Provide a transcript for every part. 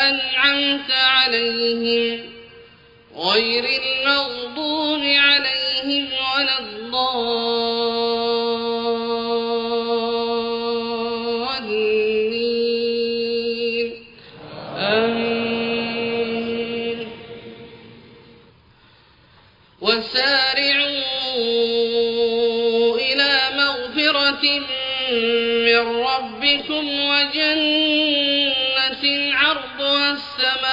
أنعمت عليهم غير المغضوب عليهم ولا الضالين. آمين. وسارعوا إلى مغفرة من ربكم وجنة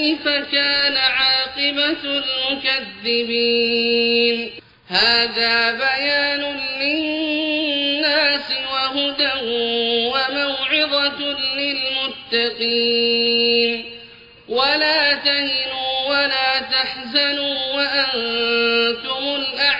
فانظروا كيف كان عاقبة المكذبين؟ هذا بيان للناس وهدى وموعظة للمتقين. ولا تهنوا ولا تحزنوا وأنتم الأعلون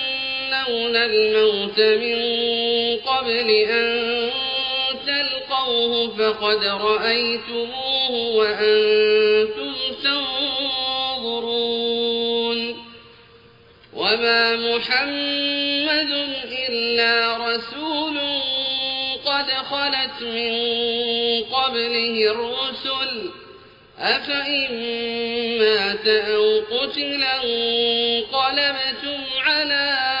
الموت من قبل أن تلقوه فقد رأيتموه وأنتم تنظرون وما محمد إلا رسول قد خلت من قبله الرسل أفإن مات أو قتل انقلبتم على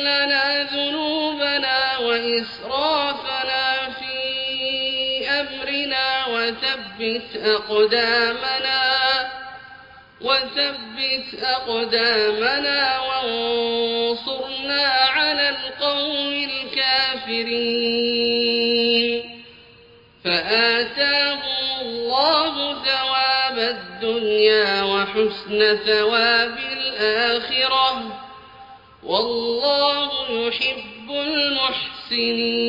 لنا ذنوبنا وإسرافنا في أمرنا وثبت أقدامنا وثبت أقدامنا وانصرنا على القوم الكافرين. فآتاهم الله ثواب الدنيا وحسن ثواب الآخرة. والله يحب المحسنين.